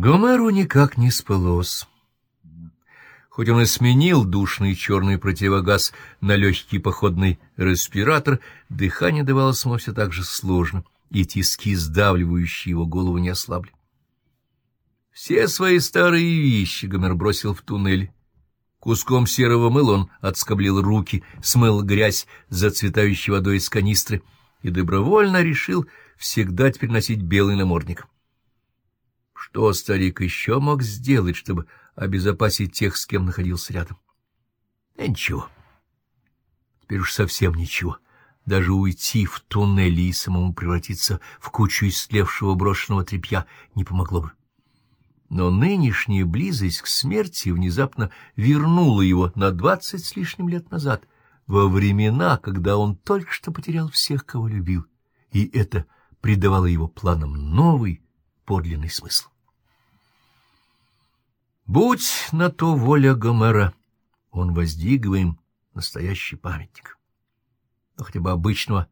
Гомеру никак не спалось. Хоть он и сменил душный черный противогаз на легкий походный респиратор, дыхание давалось ему все так же сложно, и тиски, сдавливающие его голову, не ослабли. Все свои старые вещи Гомер бросил в туннель. Куском серого мыла он отскоблил руки, смыл грязь зацветающей водой из канистры и добровольно решил всегда теперь носить белый намордник. Что старик еще мог сделать, чтобы обезопасить тех, с кем находился рядом? Да ничего. Теперь уж совсем ничего. Даже уйти в туннель и самому превратиться в кучу истлевшего брошенного тряпья не помогло бы. Но нынешняя близость к смерти внезапно вернула его на двадцать с лишним лет назад, во времена, когда он только что потерял всех, кого любил, и это придавало его планам новый, подлинный смысл. Будь на то воля Гомера, он воздвиг им настоящий памятник. Но хотя бы обычного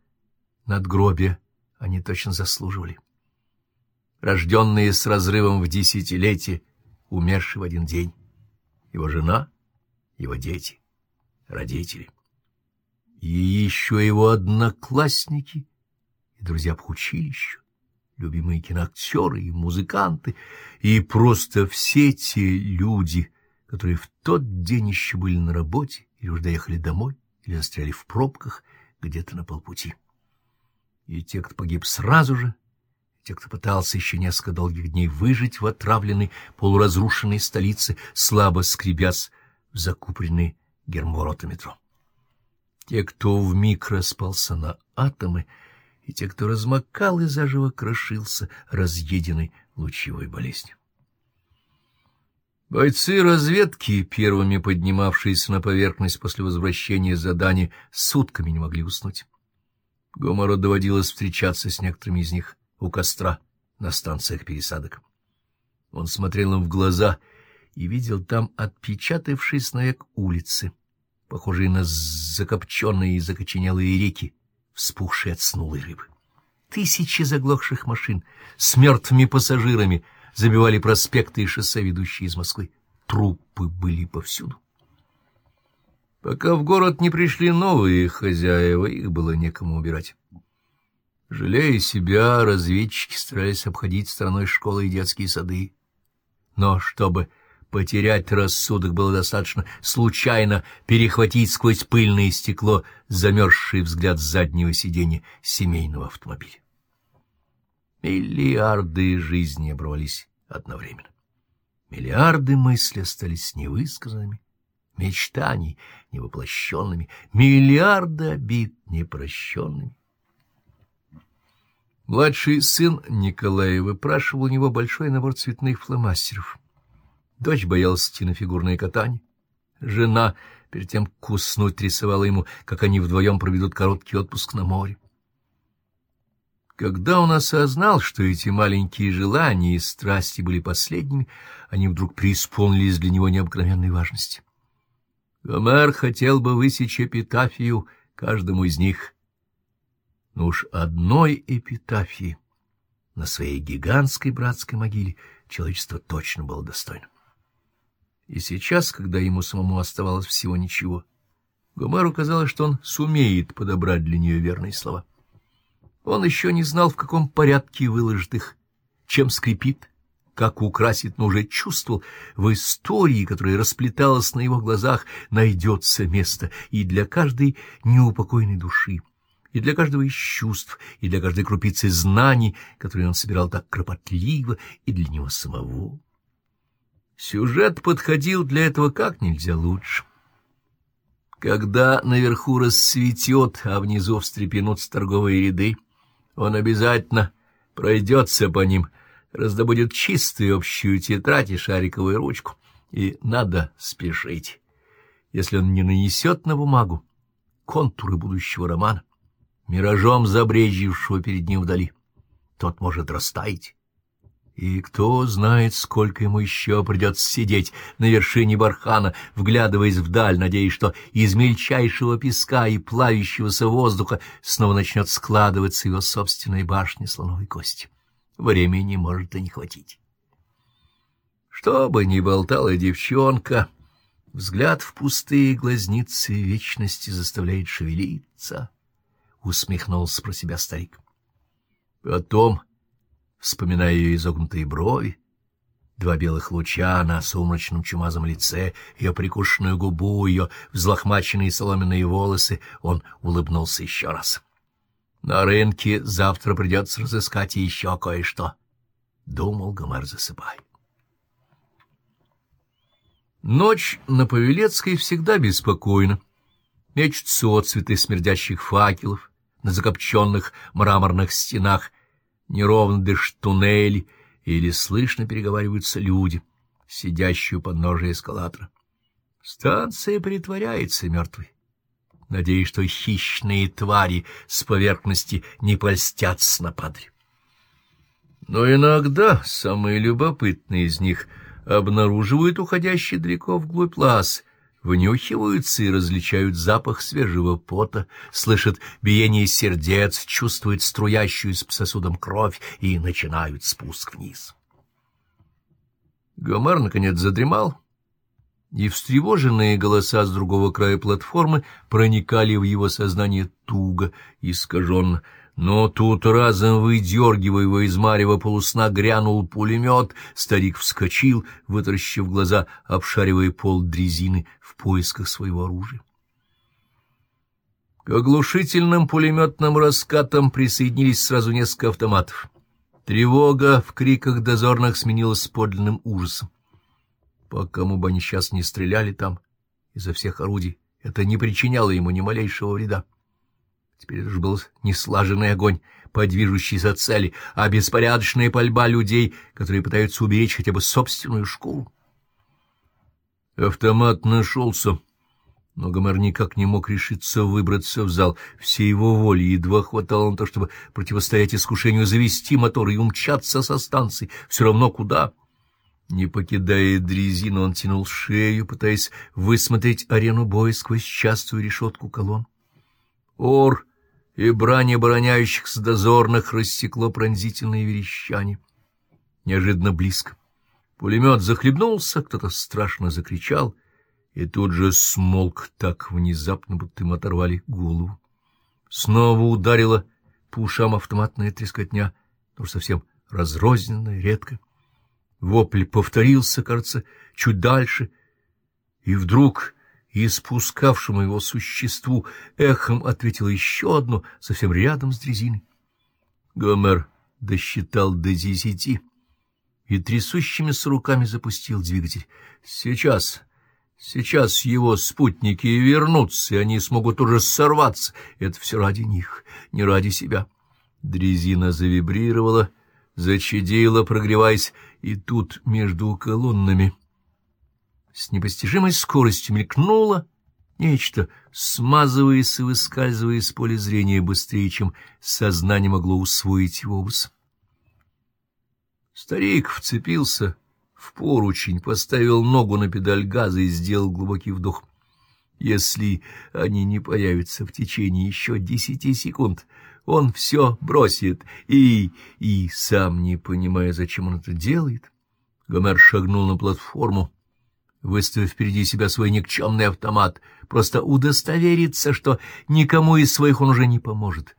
надгробия они точно заслуживали. Рожденные с разрывом в десятилетие, умершие в один день. Его жена, его дети, родители. И еще его одноклассники и друзья по училищу любимые киноактеры и музыканты, и просто все те люди, которые в тот день еще были на работе или уже доехали домой, или застряли в пробках где-то на полпути. И те, кто погиб сразу же, те, кто пытался еще несколько долгих дней выжить в отравленной, полуразрушенной столице, слабо скребясь в закупоренный гермоворота метро. Те, кто вмиг распался на атомы, и те, кто размокал и заживо крошился, разъеденный лучевой болезнью. Бойцы разведки, первыми поднимавшиеся на поверхность после возвращения задания, сутками не могли уснуть. Гомору доводилось встречаться с некоторыми из них у костра на станциях пересадок. Он смотрел им в глаза и видел там отпечатавшись на век улицы, похожие на закопченные и закоченелые реки, вспухшие от снулой рыбы. Тысячи заглохших машин с мертвыми пассажирами забивали проспекты и шоссе, ведущие из Москвы. Трупы были повсюду. Пока в город не пришли новые хозяева, их было некому убирать. Жалея себя, разведчики старались обходить стороной школы и детские сады. Но чтобы Потерять рассудок было достаточно случайно перехватить сквозь пыльное стекло замерзший взгляд заднего сиденья семейного автомобиля. Миллиарды жизней оборвались одновременно. Миллиарды мыслей остались невысказанными, мечтаний невоплощенными, миллиарды обид непрощенными. Младший сын Николая выпрашивал у него большой набор цветных фломастеров — Дочь боялась идти на фигурное катание. Жена перед тем как уснуть рисовала ему, как они вдвоем проведут короткий отпуск на море. Когда он осознал, что эти маленькие желания и страсти были последними, они вдруг преисполнились для него необыкновенной важности. Гомер хотел бы высечь эпитафию каждому из них. Но уж одной эпитафии на своей гигантской братской могиле человечество точно было достойно. И сейчас, когда ему самому оставалось всего ничего, Гомеру казалось, что он сумеет подобрать для нее верные слова. Он еще не знал, в каком порядке выложит их, чем скрипит, как украсит, но уже чувствовал, в истории, которая расплеталась на его глазах, найдется место и для каждой неупокойной души, и для каждого из чувств, и для каждой крупицы знаний, которые он собирал так кропотливо, и для него самого. Сюжет подходил для этого как нельзя лучше. Когда наверху рассветет, а внизу встрепенутся торговые ряды, он обязательно пройдется по ним, раздобудет чистую общую тетрадь и шариковую ручку. И надо спешить. Если он не нанесет на бумагу контуры будущего романа, миражом забрежившего перед ним вдали, тот может растаять и кто знает, сколько ему еще придется сидеть на вершине бархана, вглядываясь вдаль, надеясь, что из мельчайшего песка и плавящегося воздуха снова начнет складываться его собственной башня слоновой кости. Времени может и не хватить. Что бы ни болтала девчонка, взгляд в пустые глазницы вечности заставляет шевелиться, — усмехнулся про себя старик. Потом, вспоминая ее изогнутые брови, два белых луча на сумрачном чумазом лице, ее прикушенную губу, ее взлохмаченные соломенные волосы, он улыбнулся еще раз. На рынке завтра придется разыскать еще кое-что, — думал Гомер, засыпая. Ночь на Павелецкой всегда беспокойна. Мечутся отцветы смердящих факелов на закопченных мраморных стенах, неровно дышат туннели, или слышно переговариваются люди, сидящие у подножия эскалатора. Станция притворяется мертвой. Надеюсь, что хищные твари с поверхности не польстятся на падре. Но иногда самые любопытные из них обнаруживают уходящий далеко вглубь лаз, внюхиваются и различают запах свежего пота, слышат биение сердец, чувствуют струящуюся по сосудам кровь и начинают спуск вниз. Гомер, наконец, задремал, и встревоженные голоса с другого края платформы проникали в его сознание туго, искаженно, но тут разом, выдергивая его из марева полусна, грянул пулемет, старик вскочил, вытаращив глаза, обшаривая пол дрезины в поисках своего оружия. К оглушительным пулеметным раскатам присоединились сразу несколько автоматов. Тревога в криках дозорных сменилась подлинным ужасом. По кому бы они сейчас не стреляли там изо всех орудий, это не причиняло ему ни малейшего вреда. Теперь это же был не слаженный огонь по движущейся цели, а беспорядочная пальба людей, которые пытаются уберечь хотя бы собственную шкуру. Автомат нашелся, но Гомер никак не мог решиться выбраться в зал. Все его воли едва хватало на то, чтобы противостоять искушению завести мотор и умчаться со станции, все равно куда. Не покидая дрезину, он тянул шею, пытаясь высмотреть арену боя сквозь частую решетку колонн. Ор и брани обороняющихся дозорных рассекло пронзительное верещание. Неожиданно близко. Пулемет захлебнулся, кто-то страшно закричал, и тут же смолк так внезапно, будто им оторвали голову. Снова ударила по ушам автоматная трескотня, но совсем разрозненная, редко. Вопль повторился, кажется, чуть дальше, и вдруг и испускавшему его существу эхом ответило еще одно, совсем рядом с дрезиной. Гомер досчитал до десяти и трясущимися руками запустил двигатель. Сейчас, сейчас его спутники вернутся, и они смогут уже сорваться. Это все ради них, не ради себя. Дрезина завибрировала, зачадила, прогреваясь, и тут между колоннами с непостижимой скоростью мелькнуло нечто, смазываясь и выскальзывая из поля зрения быстрее, чем сознание могло усвоить его образ. Старик вцепился в поручень, поставил ногу на педаль газа и сделал глубокий вдох. Если они не появятся в течение еще десяти секунд, он все бросит и... и, сам не понимая, зачем он это делает, Гомер шагнул на платформу, выставив впереди себя свой никчемный автомат, просто удостовериться, что никому из своих он уже не поможет.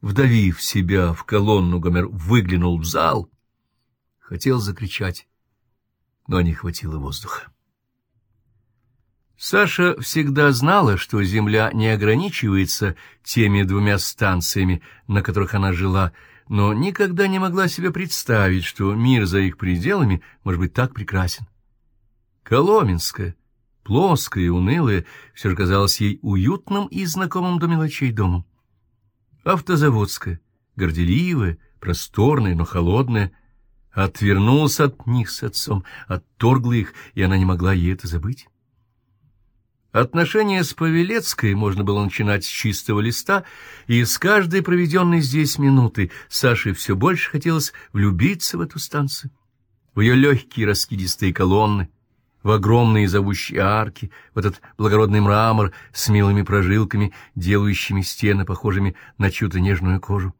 Вдавив себя в колонну, Гомер выглянул в зал, хотел закричать, но не хватило воздуха. Саша всегда знала, что Земля не ограничивается теми двумя станциями, на которых она жила, но никогда не могла себе представить, что мир за их пределами может быть так прекрасен. Коломенская, плоская и унылая, все же казалось ей уютным и знакомым до мелочей домом. Автозаводская, горделивая, просторная, но холодная, отвернулась от них с отцом, отторгла их, и она не могла ей это забыть. Отношения с Павелецкой можно было начинать с чистого листа, и с каждой проведенной здесь минуты Саше все больше хотелось влюбиться в эту станцию, в ее легкие раскидистые колонны, в огромные зовущие арки, в этот благородный мрамор с милыми прожилками, делающими стены похожими на чью-то нежную кожу.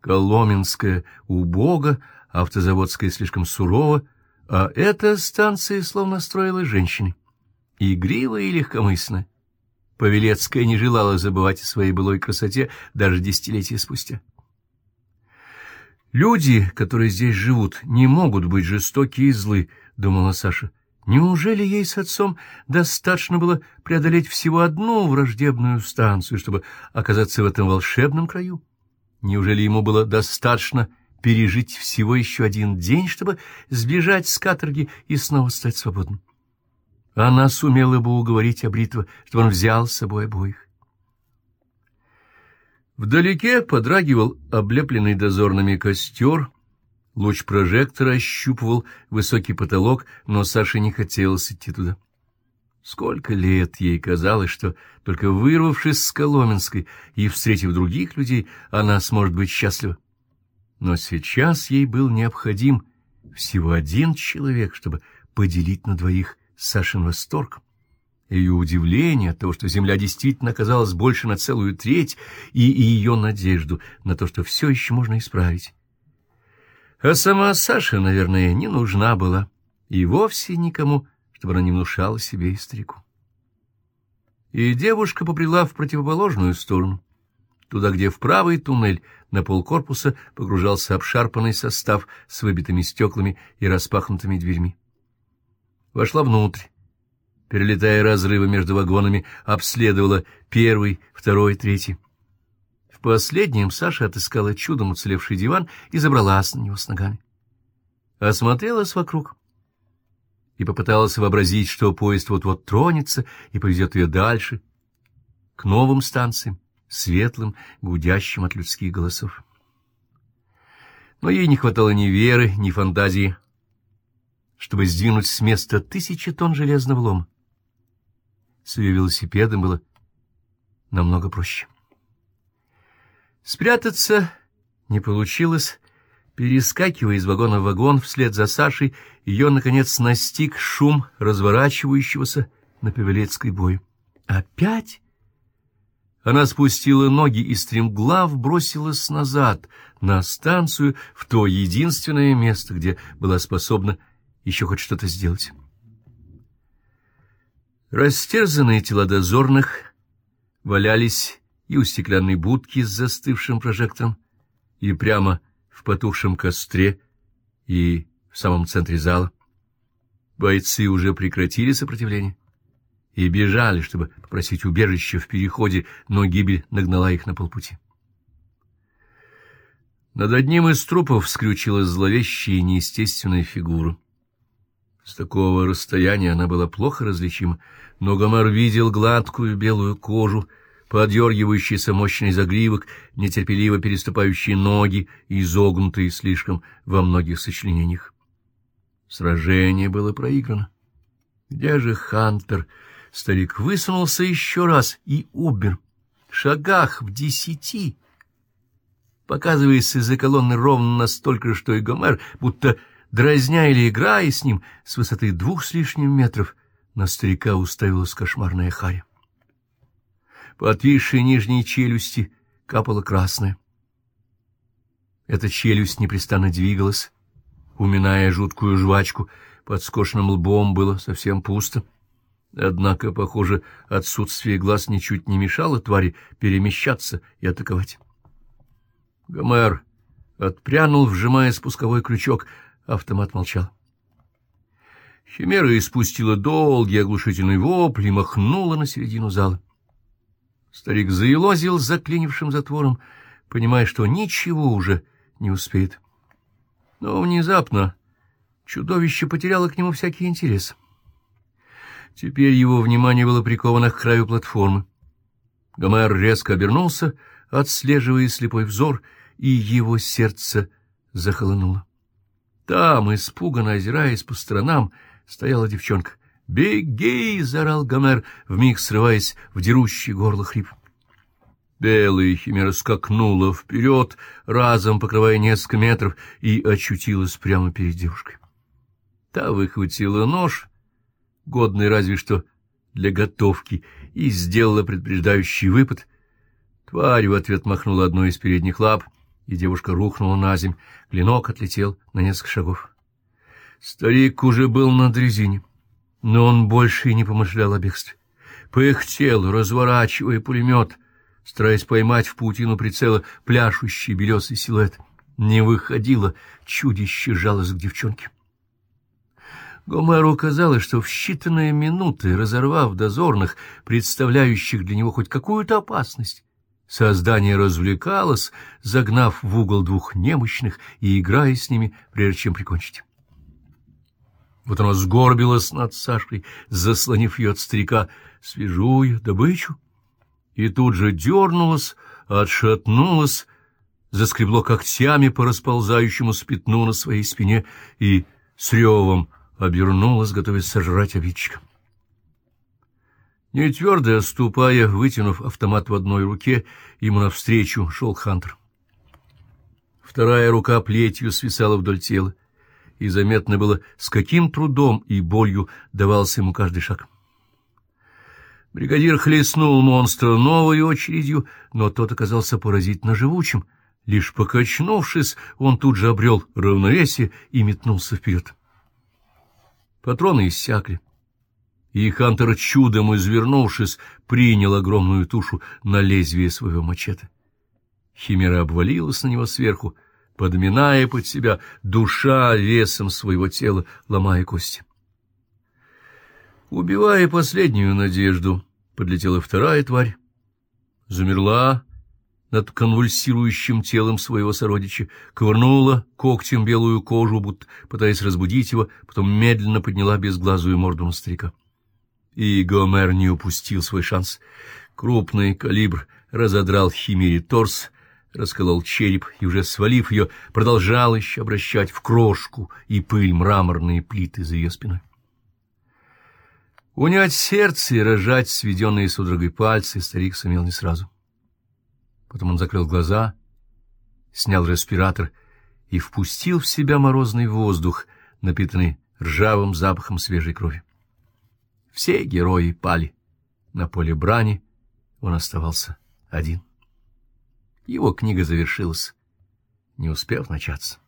Коломенская убого, автозаводская слишком сурова, А эта станция словно строила женщины, игривая и легкомысленная. Павелецкая не желала забывать о своей былой красоте даже десятилетия спустя. «Люди, которые здесь живут, не могут быть жестоки и злы», — думала Саша. «Неужели ей с отцом достаточно было преодолеть всего одну враждебную станцию, чтобы оказаться в этом волшебном краю? Неужели ему было достаточно пережить всего еще один день, чтобы сбежать с каторги и снова стать свободным?» Она сумела бы уговорить Абритова, чтобы он взял с собой обоих. Вдалеке подрагивал облепленный дозорными костер, луч прожектора ощупывал высокий потолок, но Саше не хотелось идти туда. Сколько лет ей казалось, что, только вырвавшись с Коломенской и встретив других людей, она сможет быть счастлива. Но сейчас ей был необходим всего один человек, чтобы поделить на двоих Сашин восторг, ее удивление от того, что земля действительно оказалась больше на целую треть, и, ее надежду на то, что все еще можно исправить. А сама Саша, наверное, не нужна была, и вовсе никому, чтобы она не внушала себе и старику. И девушка побрела в противоположную сторону, туда, где в правый туннель на полкорпуса погружался обшарпанный состав с выбитыми стеклами и распахнутыми дверьми вошла внутрь. Перелетая разрывы между вагонами, обследовала первый, второй, третий. В последнем Саша отыскала чудом уцелевший диван и забралась на него с ногами. Осмотрелась вокруг и попыталась вообразить, что поезд вот-вот тронется и повезет ее дальше, к новым станциям, светлым, гудящим от людских голосов. Но ей не хватало ни веры, ни фантазии чтобы сдвинуть с места тысячи тонн железного лома. С ее велосипедом было намного проще. Спрятаться не получилось. Перескакивая из вагона в вагон вслед за Сашей, ее, наконец, настиг шум разворачивающегося на Павелецкой бою. «Опять?» Она спустила ноги и стремглав бросилась назад, на станцию, в то единственное место, где была способна еще хоть что-то сделать. Растерзанные тела дозорных валялись и у стеклянной будки с застывшим прожектором, и прямо в потухшем костре, и в самом центре зала. Бойцы уже прекратили сопротивление и бежали, чтобы попросить убежище в переходе, но гибель нагнала их на полпути. Над одним из трупов скрючилась зловещая и неестественная фигура. С такого расстояния она была плохо различима, но Гомер видел гладкую белую кожу, подергивающийся мощный загривок, нетерпеливо переступающие ноги, изогнутые слишком во многих сочленениях. Сражение было проиграно. Где же Хантер? Старик высунулся еще раз и умер. В шагах в десяти. Показываясь из-за колонны ровно настолько, что и Гомер, будто Дразня или играя с ним с высоты двух с лишним метров, на старика уставилась кошмарная харя. По отвисшей нижней челюсти капала красная. Эта челюсть непрестанно двигалась, уминая жуткую жвачку, под скошенным лбом было совсем пусто. Однако, похоже, отсутствие глаз ничуть не мешало твари перемещаться и атаковать. Гомер отпрянул, вжимая спусковой крючок — Автомат молчал. Химера испустила долгий оглушительный вопль и махнула на середину зала. Старик заелозил заклинившим затвором, понимая, что ничего уже не успеет. Но внезапно чудовище потеряло к нему всякий интерес. Теперь его внимание было приковано к краю платформы. Гомер резко обернулся, отслеживая слепой взор, и его сердце захолонуло. Там, испуганно озираясь по сторонам, стояла девчонка. «Беги!» — заорал Гомер, вмиг срываясь в дерущий горло хрип. Белая химера скакнула вперед, разом покрывая несколько метров, и очутилась прямо перед девушкой. Та выхватила нож, годный разве что для готовки, и сделала предупреждающий выпад. Тварь в ответ махнула одной из передних лап — и девушка рухнула на земь. Клинок отлетел на несколько шагов. Старик уже был на дрезине, но он больше и не помышлял о бегстве. Пыхтел, разворачивая пулемет, стараясь поймать в паутину прицела пляшущий белесый силуэт. Не выходило, чудище жалось к девчонке. Гомеру казалось, что в считанные минуты, разорвав дозорных, представляющих для него хоть какую-то опасность, создание развлекалось, загнав в угол двух немощных и играя с ними, прежде чем прикончить. Вот оно сгорбилось над Сашкой, заслонив ее от старика, свежую добычу, и тут же дернулось, отшатнулось, заскребло когтями по расползающему спитну на своей спине и с ревом обернулась, готовясь сожрать обидчика. Не твердо ступая, вытянув автомат в одной руке, ему навстречу шел Хантер. Вторая рука плетью свисала вдоль тела и заметно было, с каким трудом и болью давался ему каждый шаг. Бригадир хлестнул монстра новой очередью, но тот оказался поразительно живучим. Лишь покачнувшись, он тут же обрел равновесие и метнулся вперед. Патроны иссякли, и Хантер, чудом извернувшись, принял огромную тушу на лезвие своего мачете. Химера обвалилась на него сверху, подминая под себя, душа весом своего тела, ломая кости. Убивая последнюю надежду, подлетела вторая тварь, замерла над конвульсирующим телом своего сородича, ковырнула когтем белую кожу, будто пытаясь разбудить его, потом медленно подняла безглазую морду на старика. И Гомер не упустил свой шанс. Крупный калибр разодрал химии торс, расколол череп и, уже свалив ее, продолжал еще обращать в крошку и пыль мраморные плиты за ее спиной. Унять сердце и рожать сведенные судорогой пальцы старик сумел не сразу. Потом он закрыл глаза, снял респиратор и впустил в себя морозный воздух, напитанный ржавым запахом свежей крови. Все герои пали. На поле брани он оставался один. Его книга завершилась, не успев начаться.